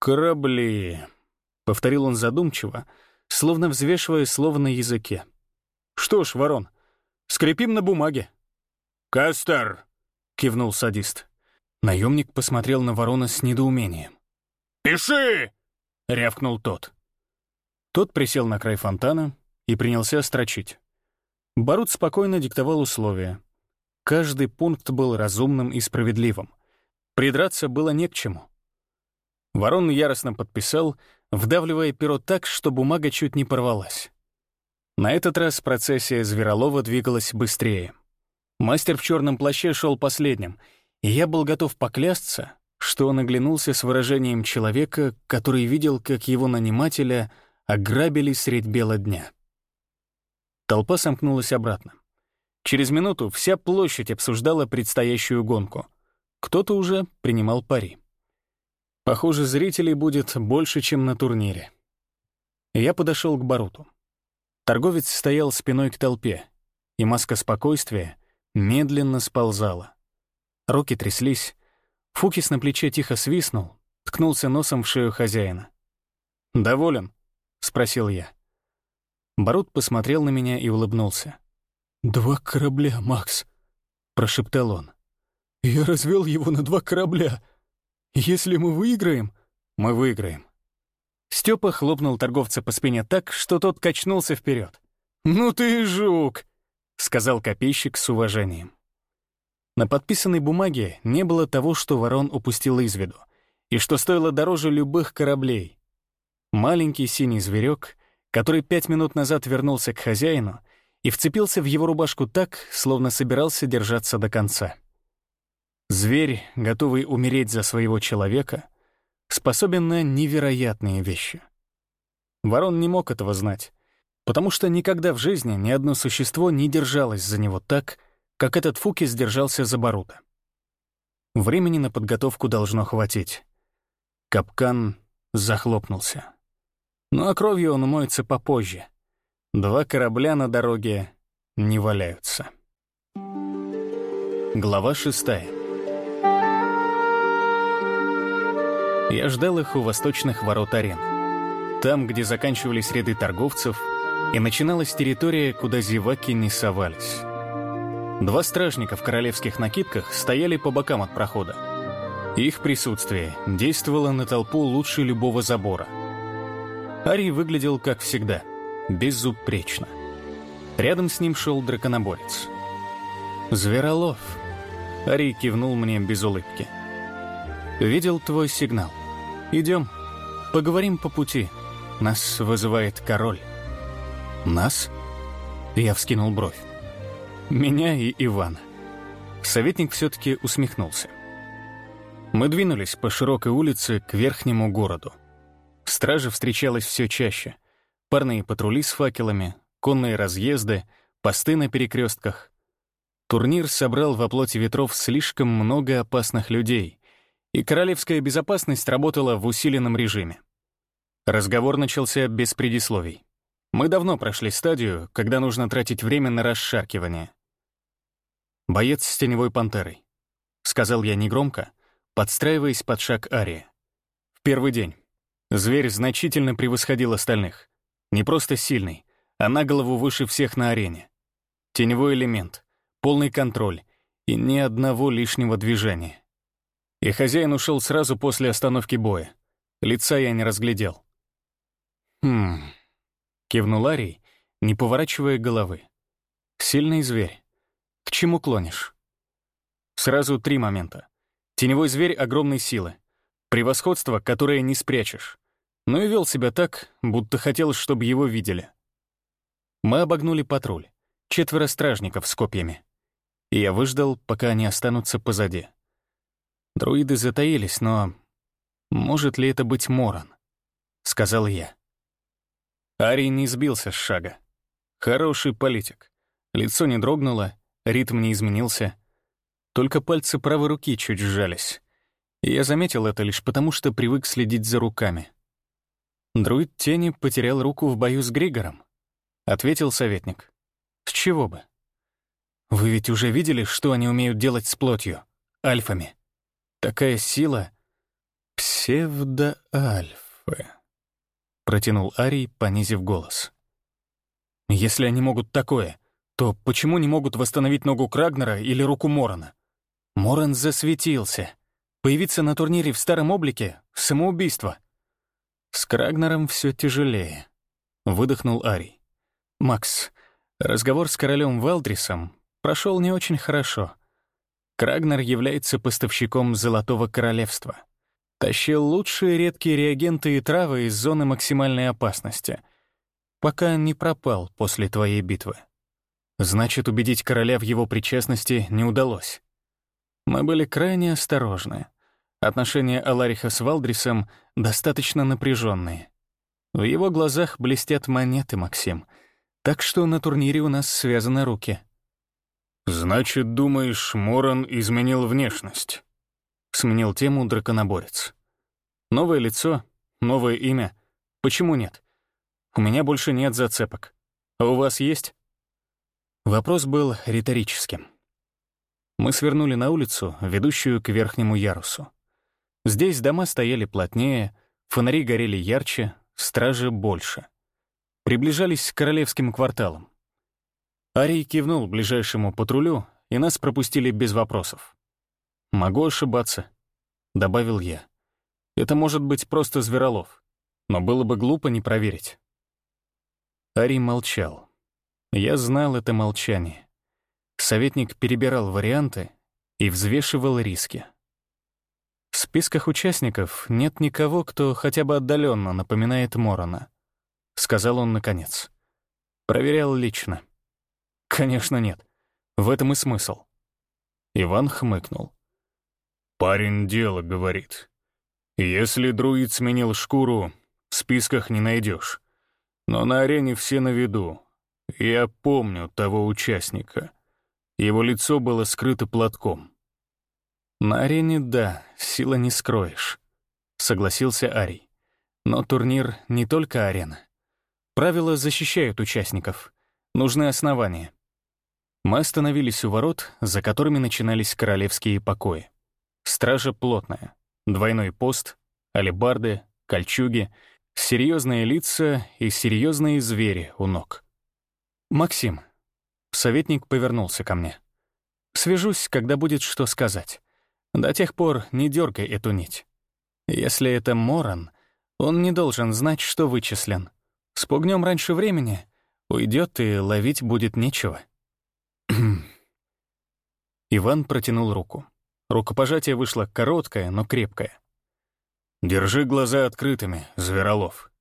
«Корабли», — повторил он задумчиво, словно взвешивая слово на языке. «Что ж, ворон, скрепим на бумаге». «Кастер!» — кивнул садист. Наемник посмотрел на ворона с недоумением. «Пиши!» — рявкнул тот. Тот присел на край фонтана и принялся строчить. Барут спокойно диктовал условия. Каждый пункт был разумным и справедливым. Придраться было не к чему. Ворон яростно подписал, вдавливая перо так, что бумага чуть не порвалась. На этот раз процессия Зверолова двигалась быстрее. Мастер в черном плаще шел последним, и я был готов поклясться, что он оглянулся с выражением человека, который видел, как его нанимателя — ограбили средь бела дня. Толпа сомкнулась обратно. Через минуту вся площадь обсуждала предстоящую гонку. Кто-то уже принимал пари. Похоже, зрителей будет больше, чем на турнире. Я подошел к Баруту. Торговец стоял спиной к толпе, и маска спокойствия медленно сползала. Руки тряслись. Фукис на плече тихо свистнул, ткнулся носом в шею хозяина. «Доволен?» — спросил я. Барут посмотрел на меня и улыбнулся. «Два корабля, Макс», — прошептал он. «Я развел его на два корабля. Если мы выиграем...» «Мы выиграем». Степа хлопнул торговца по спине так, что тот качнулся вперед. «Ну ты жук!» — сказал копейщик с уважением. На подписанной бумаге не было того, что ворон упустил из виду, и что стоило дороже любых кораблей. Маленький синий зверек, который пять минут назад вернулся к хозяину и вцепился в его рубашку так, словно собирался держаться до конца. Зверь, готовый умереть за своего человека, способен на невероятные вещи. Ворон не мог этого знать, потому что никогда в жизни ни одно существо не держалось за него так, как этот Фуки сдержался за Барута. Времени на подготовку должно хватить. Капкан захлопнулся. Ну а кровью он умоется попозже. Два корабля на дороге не валяются. Глава шестая. Я ждал их у восточных ворот арен. Там, где заканчивались ряды торговцев, и начиналась территория, куда зеваки не совались. Два стражника в королевских накидках стояли по бокам от прохода. Их присутствие действовало на толпу лучше любого забора. Арий выглядел как всегда, безупречно. Рядом с ним шел драконоборец. «Зверолов», — Арий кивнул мне без улыбки. «Видел твой сигнал. Идем, поговорим по пути. Нас вызывает король». «Нас?» Я вскинул бровь. Меня и Ивана. Советник все-таки усмехнулся. Мы двинулись по широкой улице к верхнему городу. Стража встречалась все чаще. Парные патрули с факелами, конные разъезды, посты на перекрестках. Турнир собрал во плоти ветров слишком много опасных людей, и королевская безопасность работала в усиленном режиме. Разговор начался без предисловий. Мы давно прошли стадию, когда нужно тратить время на расшаркивание. «Боец с теневой пантерой», — сказал я негромко, подстраиваясь под шаг Арии. В первый день. Зверь значительно превосходил остальных. Не просто сильный, а на голову выше всех на арене. Теневой элемент, полный контроль и ни одного лишнего движения. И хозяин ушел сразу после остановки боя. Лица я не разглядел. «Хм...» — кивнул Арий, не поворачивая головы. «Сильный зверь. К чему клонишь? Сразу три момента. Теневой зверь огромной силы. Превосходство, которое не спрячешь. Но и вел себя так, будто хотел, чтобы его видели. Мы обогнули патруль. Четверо стражников с копьями. И я выждал, пока они останутся позади. Друиды затаились, но... Может ли это быть Моран? Сказал я. Арий не сбился с шага. Хороший политик. Лицо не дрогнуло, Ритм не изменился. Только пальцы правой руки чуть сжались. Я заметил это лишь потому, что привык следить за руками. «Друид тени потерял руку в бою с Григором», — ответил советник. «С чего бы? Вы ведь уже видели, что они умеют делать с плотью, альфами? Такая сила — псевдоальфы», — протянул Арий, понизив голос. «Если они могут такое, то почему не могут восстановить ногу Крагнера или руку Морона? Моран засветился. Появиться на турнире в старом облике — самоубийство. С Крагнером все тяжелее. Выдохнул Арий. «Макс, разговор с королем Валдрисом прошел не очень хорошо. Крагнер является поставщиком Золотого Королевства. Тащил лучшие редкие реагенты и травы из зоны максимальной опасности, пока не пропал после твоей битвы. Значит, убедить короля в его причастности не удалось. Мы были крайне осторожны. Отношения Алариха с Валдрисом достаточно напряженные. В его глазах блестят монеты, Максим. Так что на турнире у нас связаны руки. «Значит, думаешь, Моран изменил внешность?» Сменил тему драконоборец. Новое лицо, новое имя. Почему нет? У меня больше нет зацепок. А у вас есть? Вопрос был риторическим. Мы свернули на улицу, ведущую к верхнему ярусу. Здесь дома стояли плотнее, фонари горели ярче, стражи больше. Приближались к королевским кварталам. Арий кивнул ближайшему патрулю, и нас пропустили без вопросов. «Могу ошибаться», — добавил я. «Это может быть просто Зверолов, но было бы глупо не проверить». Арий молчал. Я знал это молчание. Советник перебирал варианты и взвешивал риски. В списках участников нет никого, кто хотя бы отдаленно напоминает Морона, сказал он наконец. Проверял лично. Конечно, нет. В этом и смысл. Иван хмыкнул. Парень дело говорит. Если друид сменил шкуру, в списках не найдешь. Но на арене все на виду. Я помню того участника. Его лицо было скрыто платком. «На арене, да, сила не скроешь», — согласился Арий. «Но турнир — не только арена. Правила защищают участников. Нужны основания. Мы остановились у ворот, за которыми начинались королевские покои. Стража плотная, двойной пост, алебарды, кольчуги, серьезные лица и серьезные звери у ног. «Максим», — советник повернулся ко мне, — «свяжусь, когда будет что сказать. До тех пор не дергай эту нить. Если это Моран, он не должен знать, что вычислен. Спугнем раньше времени, уйдет и ловить будет нечего». Иван протянул руку. Рукопожатие вышло короткое, но крепкое. «Держи глаза открытыми, Зверолов.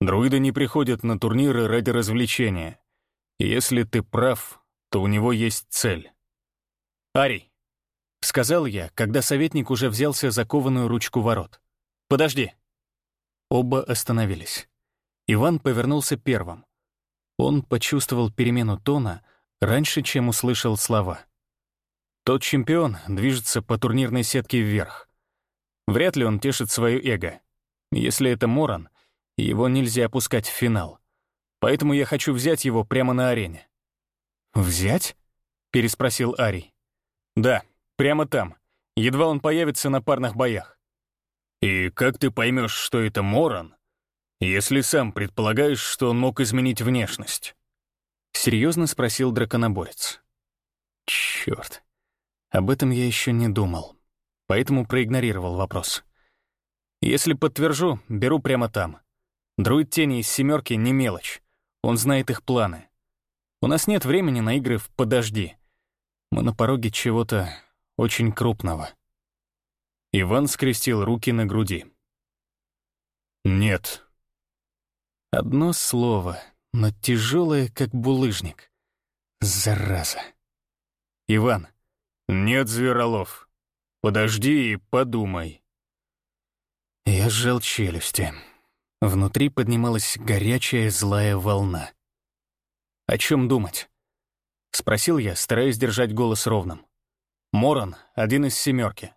Друиды не приходят на турниры ради развлечения. Если ты прав, то у него есть цель». «Арий», — сказал я, когда советник уже взялся за кованую ручку ворот. «Подожди». Оба остановились. Иван повернулся первым. Он почувствовал перемену тона, раньше, чем услышал слова. Тот чемпион движется по турнирной сетке вверх. Вряд ли он тешит свое эго. Если это Моран, его нельзя опускать в финал. Поэтому я хочу взять его прямо на арене». «Взять?» — переспросил Арий. «Да, прямо там. Едва он появится на парных боях». «И как ты поймешь, что это Моран, если сам предполагаешь, что он мог изменить внешность?» Серьезно спросил драконоборец. Черт, об этом я еще не думал, поэтому проигнорировал вопрос. Если подтвержу, беру прямо там. Друид тени из семерки не мелочь. Он знает их планы. У нас нет времени на игры в «подожди». Мы на пороге чего-то очень крупного. Иван скрестил руки на груди. «Нет». Одно слово, но тяжелое, как булыжник. Зараза. Иван. Нет, Зверолов. Подожди и подумай. Я сжал челюсти. Внутри поднималась горячая злая волна. «О чем думать?» — спросил я, стараясь держать голос ровным. «Моран — один из семерки.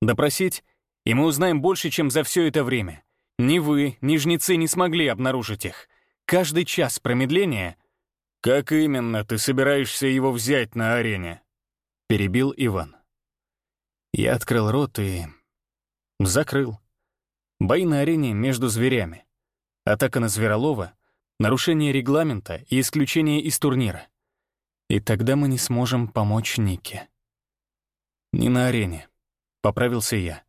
Допросить, и мы узнаем больше, чем за все это время. Ни вы, ни жнецы не смогли обнаружить их. Каждый час промедления...» «Как именно ты собираешься его взять на арене?» — перебил Иван. Я открыл рот и... закрыл. Бои на арене между зверями. Атака на Зверолова, нарушение регламента и исключение из турнира. И тогда мы не сможем помочь Нике. Не на арене. Поправился я.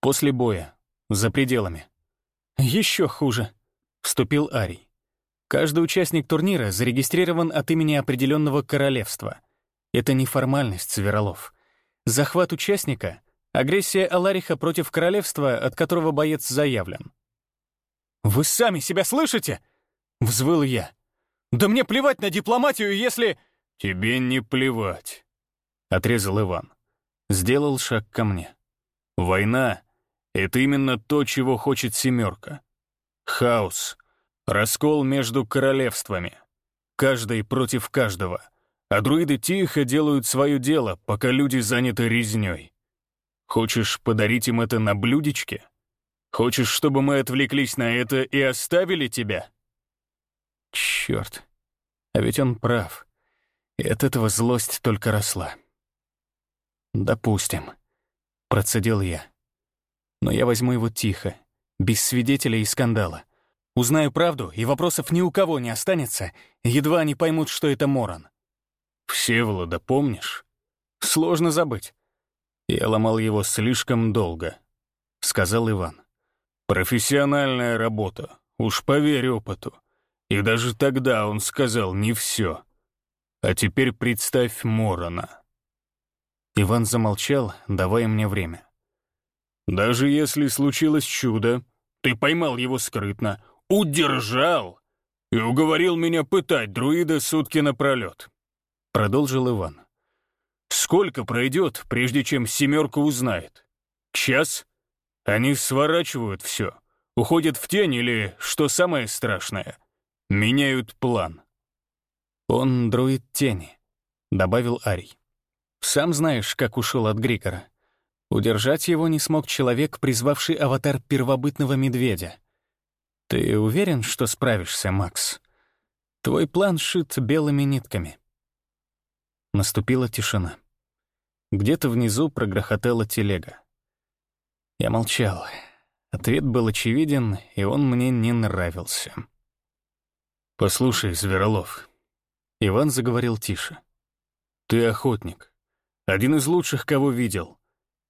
После боя. За пределами. Еще хуже. Вступил Арий. Каждый участник турнира зарегистрирован от имени определенного королевства. Это не формальность, Зверолов. Захват участника Агрессия Алариха против королевства, от которого боец заявлен. «Вы сами себя слышите?» — взвыл я. «Да мне плевать на дипломатию, если...» «Тебе не плевать», — отрезал Иван. Сделал шаг ко мне. «Война — это именно то, чего хочет «семерка». Хаос, раскол между королевствами. Каждый против каждого. А друиды тихо делают свое дело, пока люди заняты резнёй. Хочешь подарить им это на блюдечке? Хочешь, чтобы мы отвлеклись на это и оставили тебя?» Черт, а ведь он прав. И от этого злость только росла. «Допустим», — процедил я. «Но я возьму его тихо, без свидетелей и скандала. Узнаю правду, и вопросов ни у кого не останется, едва они поймут, что это Моран». «Всеволода помнишь?» «Сложно забыть». «Я ломал его слишком долго», — сказал Иван. «Профессиональная работа, уж поверь опыту. И даже тогда он сказал не все. А теперь представь Морона». Иван замолчал, давая мне время. «Даже если случилось чудо, ты поймал его скрытно, удержал и уговорил меня пытать друида сутки напролет», — продолжил Иван. «Сколько пройдет, прежде чем семерка узнает? Час? Они сворачивают все, уходят в тень или, что самое страшное, меняют план». «Он друид тени», — добавил Арий. Сам знаешь, как ушел от Грикора. Удержать его не смог человек, призвавший аватар первобытного медведя. Ты уверен, что справишься, Макс? Твой план шит белыми нитками. Наступила тишина. Где-то внизу прогрохотала телега. Я молчал. Ответ был очевиден, и он мне не нравился. «Послушай, Зверолов», — Иван заговорил тише. «Ты охотник. Один из лучших, кого видел.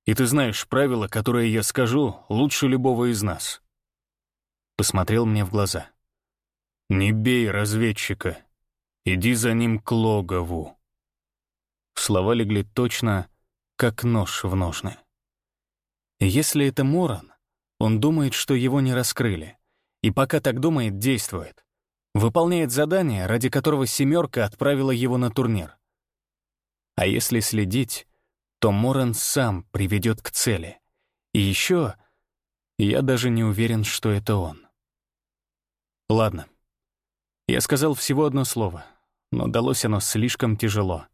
И ты знаешь правила, которые я скажу, лучше любого из нас. Посмотрел мне в глаза. Не бей разведчика. Иди за ним к логову. Слова легли точно, как нож в ножны. Если это Моран, он думает, что его не раскрыли. И пока так думает, действует. Выполняет задание, ради которого «семерка» отправила его на турнир. А если следить, то Моран сам приведет к цели. И еще я даже не уверен, что это он. Ладно. Я сказал всего одно слово, но далось оно слишком тяжело.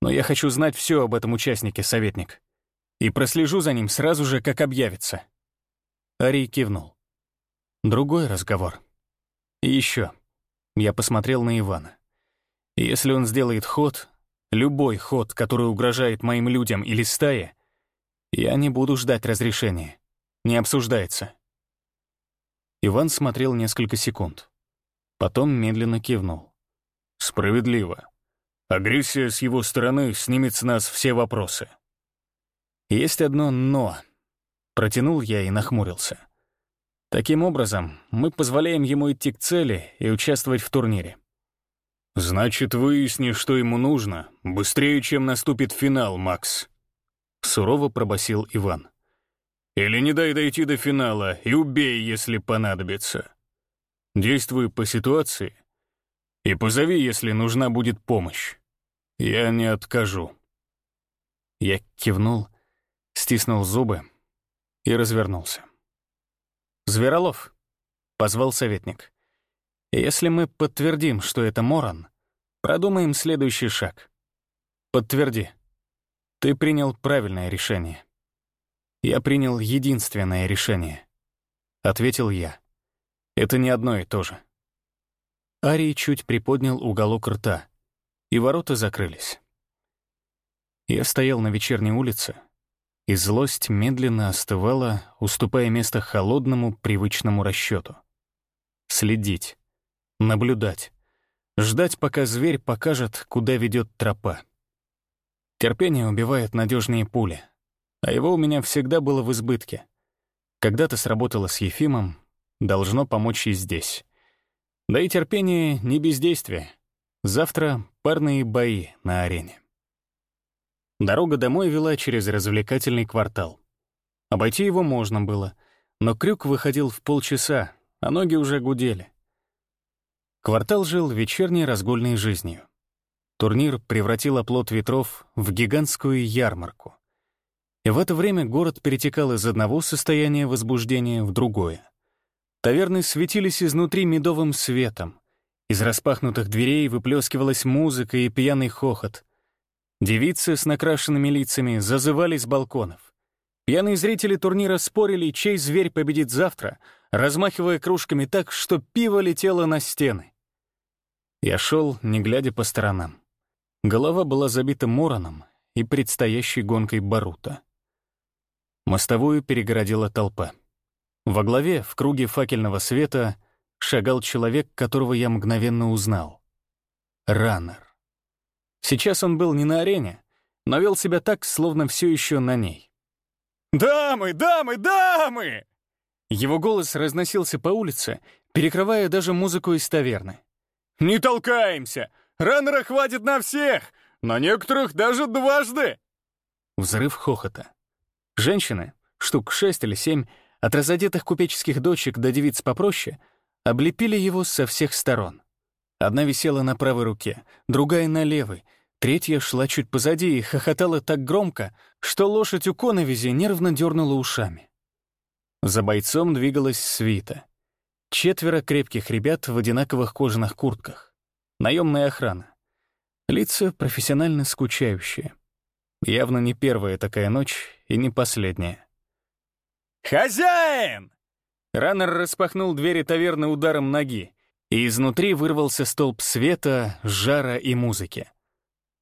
Но я хочу знать все об этом участнике, советник. И прослежу за ним сразу же, как объявится. Арий кивнул. Другой разговор. И еще. Я посмотрел на Ивана. Если он сделает ход, Любой ход, который угрожает моим людям или стае, я не буду ждать разрешения. Не обсуждается. Иван смотрел несколько секунд. Потом медленно кивнул. «Справедливо. Агрессия с его стороны снимет с нас все вопросы». «Есть одно «но». Протянул я и нахмурился. Таким образом, мы позволяем ему идти к цели и участвовать в турнире. «Значит, выясни, что ему нужно, быстрее, чем наступит финал, Макс», — сурово пробасил Иван. «Или не дай дойти до финала и убей, если понадобится. Действуй по ситуации и позови, если нужна будет помощь. Я не откажу». Я кивнул, стиснул зубы и развернулся. «Зверолов», — позвал советник. Если мы подтвердим, что это Моран, продумаем следующий шаг. Подтверди. Ты принял правильное решение. Я принял единственное решение. Ответил я. Это не одно и то же. Арий чуть приподнял уголок рта, и ворота закрылись. Я стоял на вечерней улице, и злость медленно остывала, уступая место холодному, привычному расчету. Следить наблюдать, ждать, пока зверь покажет, куда ведет тропа. Терпение убивает надежнее пули, а его у меня всегда было в избытке. Когда-то сработало с Ефимом, должно помочь и здесь. Да и терпение — не бездействие. Завтра парные бои на арене. Дорога домой вела через развлекательный квартал. Обойти его можно было, но крюк выходил в полчаса, а ноги уже гудели. Квартал жил вечерней разгульной жизнью. Турнир превратил оплот ветров в гигантскую ярмарку. И в это время город перетекал из одного состояния возбуждения в другое. Таверны светились изнутри медовым светом. Из распахнутых дверей выплескивалась музыка и пьяный хохот. Девицы с накрашенными лицами зазывали с балконов. Пьяные зрители турнира спорили, чей зверь победит завтра, размахивая кружками так, что пиво летело на стены. Я шел, не глядя по сторонам. Голова была забита мороном и предстоящей гонкой Барута. Мостовую перегородила толпа. Во главе, в круге факельного света, шагал человек, которого я мгновенно узнал. Раннер. Сейчас он был не на арене, но вел себя так, словно все еще на ней. «Дамы, дамы, дамы!» Его голос разносился по улице, перекрывая даже музыку из таверны. «Не толкаемся! Раннера хватит на всех! На некоторых даже дважды!» Взрыв хохота. Женщины, штук шесть или семь, от разодетых купеческих дочек до девиц попроще, облепили его со всех сторон. Одна висела на правой руке, другая — на левой, Третья шла чуть позади и хохотала так громко, что лошадь у коновизи нервно дернула ушами. За бойцом двигалась свита. Четверо крепких ребят в одинаковых кожаных куртках. Наемная охрана. Лица профессионально скучающие. Явно не первая такая ночь и не последняя. «Хозяин!» Раннер распахнул двери таверны ударом ноги, и изнутри вырвался столб света, жара и музыки.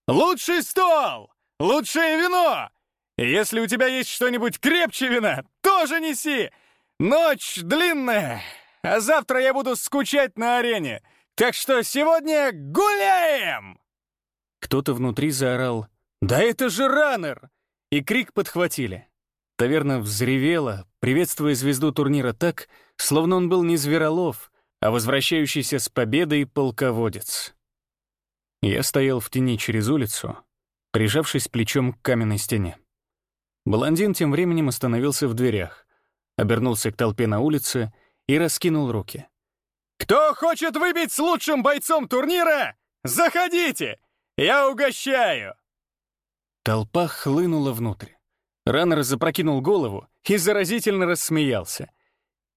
Лучший стол! Лучшее вино! Если у тебя есть что-нибудь крепче вина, тоже неси! Ночь длинная, а завтра я буду скучать на арене. Так что сегодня гуляем!» Кто-то внутри заорал «Да это же раннер!» И крик подхватили. Таверна взревела, приветствуя звезду турнира так, словно он был не Зверолов, а возвращающийся с победой полководец. Я стоял в тени через улицу, прижавшись плечом к каменной стене. Блондин тем временем остановился в дверях, обернулся к толпе на улице и раскинул руки. «Кто хочет выбить с лучшим бойцом турнира, заходите! Я угощаю!» Толпа хлынула внутрь. Раннер запрокинул голову и заразительно рассмеялся.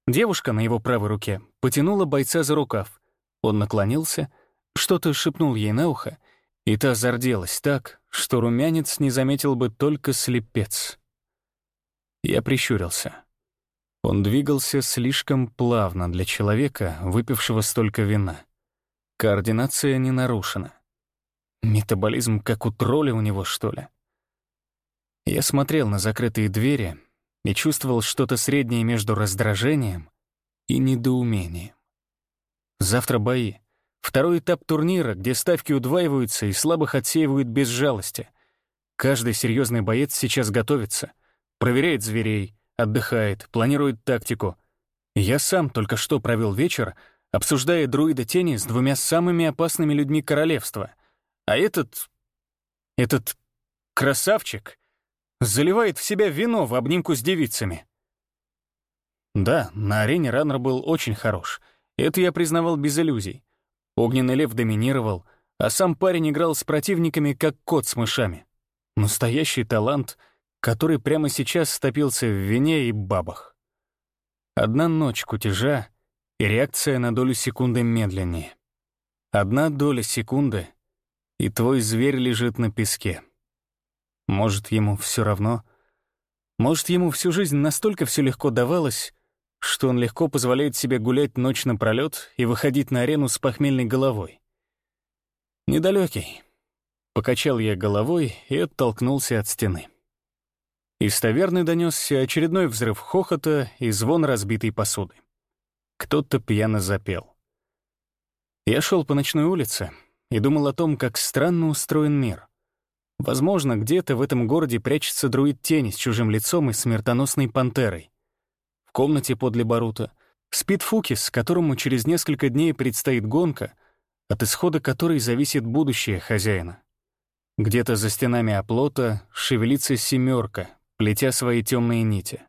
Девушка на его правой руке потянула бойца за рукав. Он наклонился — что-то шепнул ей на ухо, и та зарделась так, что румянец не заметил бы только слепец. Я прищурился. Он двигался слишком плавно для человека, выпившего столько вина. Координация не нарушена. Метаболизм как у тролля у него, что ли? Я смотрел на закрытые двери и чувствовал что-то среднее между раздражением и недоумением. Завтра бои. Второй этап турнира, где ставки удваиваются и слабых отсеивают без жалости. Каждый серьезный боец сейчас готовится, проверяет зверей, отдыхает, планирует тактику. Я сам только что провел вечер, обсуждая друида тени с двумя самыми опасными людьми королевства. А этот... этот красавчик заливает в себя вино в обнимку с девицами. Да, на арене Раннер был очень хорош. Это я признавал без иллюзий. Огненный лев доминировал, а сам парень играл с противниками, как кот с мышами. Настоящий талант, который прямо сейчас стопился в вине и бабах. Одна ночь кутежа и реакция на долю секунды медленнее. Одна доля секунды, и твой зверь лежит на песке. Может, ему все равно? Может, ему всю жизнь настолько все легко давалось, что он легко позволяет себе гулять ночь напролёт и выходить на арену с похмельной головой. Недалекий. Покачал я головой и оттолкнулся от стены. Из таверны донесся очередной взрыв хохота и звон разбитой посуды. Кто-то пьяно запел. Я шел по ночной улице и думал о том, как странно устроен мир. Возможно, где-то в этом городе прячется друид тени с чужим лицом и смертоносной пантерой комнате подле Барута спит Фукис, которому через несколько дней предстоит гонка, от исхода которой зависит будущее хозяина. Где-то за стенами оплота шевелится семерка, плетя свои темные нити.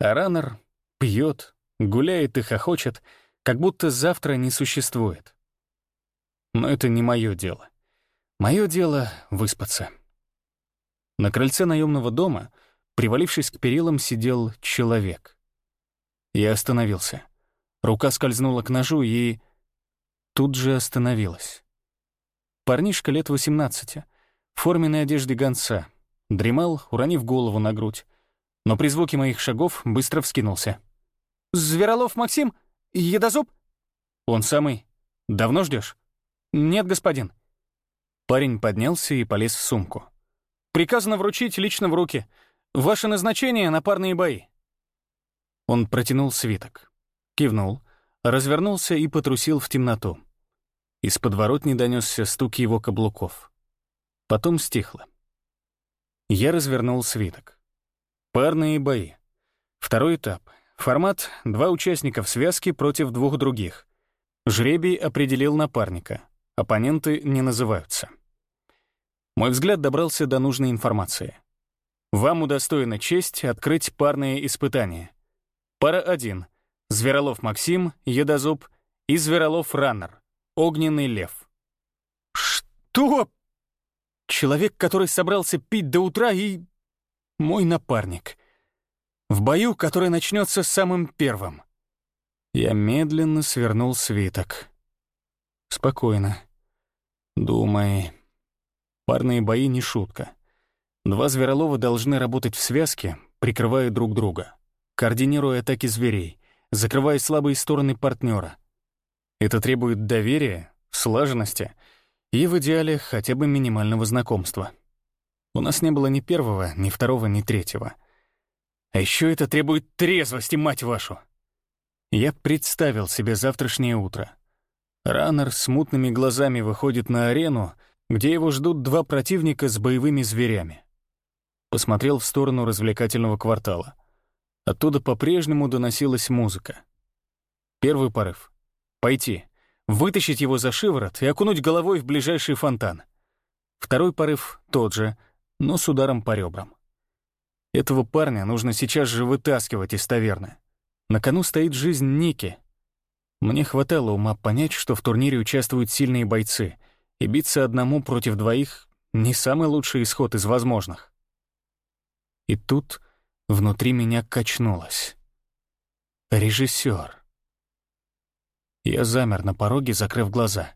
А раннер пьет, гуляет и хохочет, как будто завтра не существует. Но это не мое дело. Мое дело — выспаться. На крыльце наемного дома, привалившись к перилам, сидел человек. Я остановился. Рука скользнула к ножу и... Тут же остановилась. Парнишка лет 18, в форменной одежде гонца, дремал, уронив голову на грудь. но при звуке моих шагов быстро вскинулся. «Зверолов Максим? Едозуб?» «Он самый. Давно ждешь? «Нет, господин». Парень поднялся и полез в сумку. «Приказано вручить лично в руки. Ваше назначение на парные бои». Он протянул свиток. Кивнул, развернулся и потрусил в темноту. Из подворотни донесся стук его каблуков. Потом стихло. Я развернул свиток. Парные бои. Второй этап. Формат — два участника в связке против двух других. Жребий определил напарника. Оппоненты не называются. Мой взгляд добрался до нужной информации. Вам удостоена честь открыть парные испытания. Пара 1. Зверолов Максим, Едозуб и Зверолов Раннер, Огненный Лев. Что? Человек, который собрался пить до утра и... Мой напарник. В бою, который начнется самым первым. Я медленно свернул свиток. Спокойно. Думай. Парные бои не шутка. Два зверолова должны работать в связке, прикрывая друг друга, координируя атаки зверей, закрывая слабые стороны партнера. Это требует доверия, слаженности и, в идеале, хотя бы минимального знакомства. У нас не было ни первого, ни второго, ни третьего. А еще это требует трезвости, мать вашу! Я представил себе завтрашнее утро. Раннер с мутными глазами выходит на арену, где его ждут два противника с боевыми зверями. Посмотрел в сторону развлекательного квартала. Оттуда по-прежнему доносилась музыка. Первый порыв — пойти, вытащить его за шиворот и окунуть головой в ближайший фонтан. Второй порыв — тот же, но с ударом по ребрам. Этого парня нужно сейчас же вытаскивать из таверны. На кону стоит жизнь Ники. Мне хватало ума понять, что в турнире участвуют сильные бойцы, и биться одному против двоих — не самый лучший исход из возможных. И тут Внутри меня качнулось. Режиссер. Я замер на пороге, закрыв глаза.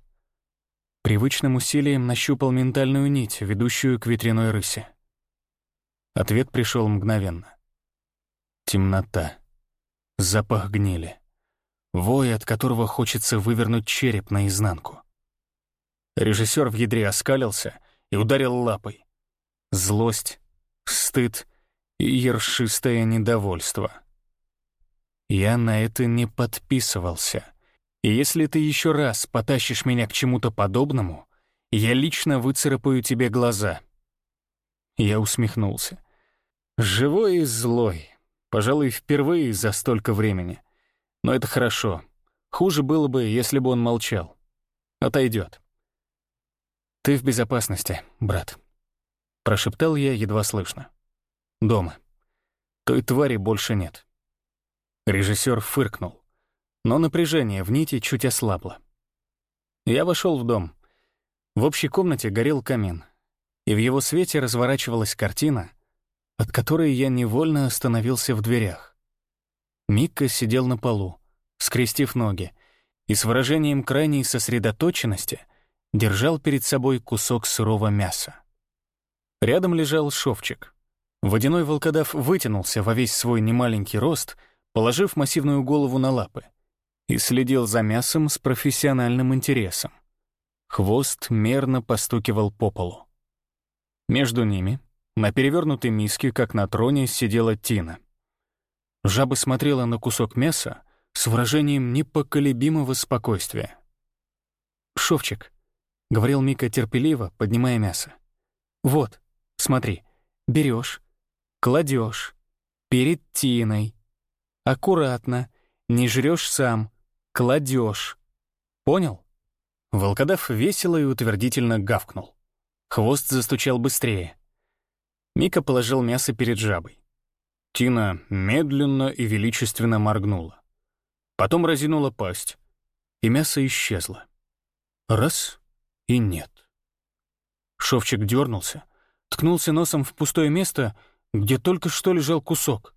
Привычным усилием нащупал ментальную нить, ведущую к ветряной рысе. Ответ пришел мгновенно. Темнота. Запах гнили. Вой, от которого хочется вывернуть череп наизнанку. Режиссер в ядре оскалился и ударил лапой. Злость, стыд — и ершистое недовольство. Я на это не подписывался. И если ты еще раз потащишь меня к чему-то подобному, я лично выцарапаю тебе глаза. Я усмехнулся. Живой и злой. Пожалуй, впервые за столько времени. Но это хорошо. Хуже было бы, если бы он молчал. Отойдет. «Ты в безопасности, брат», — прошептал я едва слышно. Дома. Той твари больше нет. Режиссер фыркнул, но напряжение в нити чуть ослабло. Я вошел в дом. В общей комнате горел камин, и в его свете разворачивалась картина, от которой я невольно остановился в дверях. Микка сидел на полу, скрестив ноги, и с выражением крайней сосредоточенности держал перед собой кусок сырого мяса. Рядом лежал шовчик — Водяной волкодав вытянулся во весь свой немаленький рост, положив массивную голову на лапы, и следил за мясом с профессиональным интересом. Хвост мерно постукивал по полу. Между ними, на перевернутой миске, как на троне, сидела Тина. Жаба смотрела на кусок мяса с выражением непоколебимого спокойствия. «Шовчик», — говорил Мика терпеливо, поднимая мясо. «Вот, смотри, берешь, кладешь перед Тиной. Аккуратно, не жрешь сам, кладешь. Понял? Волкодав весело и утвердительно гавкнул. Хвост застучал быстрее. Мика положил мясо перед жабой. Тина медленно и величественно моргнула. Потом разинула пасть, и мясо исчезло. Раз — и нет. Шовчик дернулся, ткнулся носом в пустое место — где только что лежал кусок,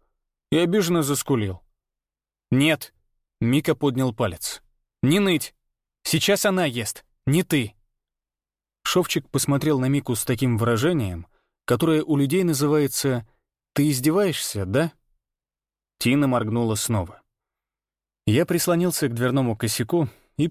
и обиженно заскулил. «Нет», — Мика поднял палец. «Не ныть! Сейчас она ест, не ты!» Шовчик посмотрел на Мику с таким выражением, которое у людей называется ты издеваешься, да?» Тина моргнула снова. Я прислонился к дверному косяку и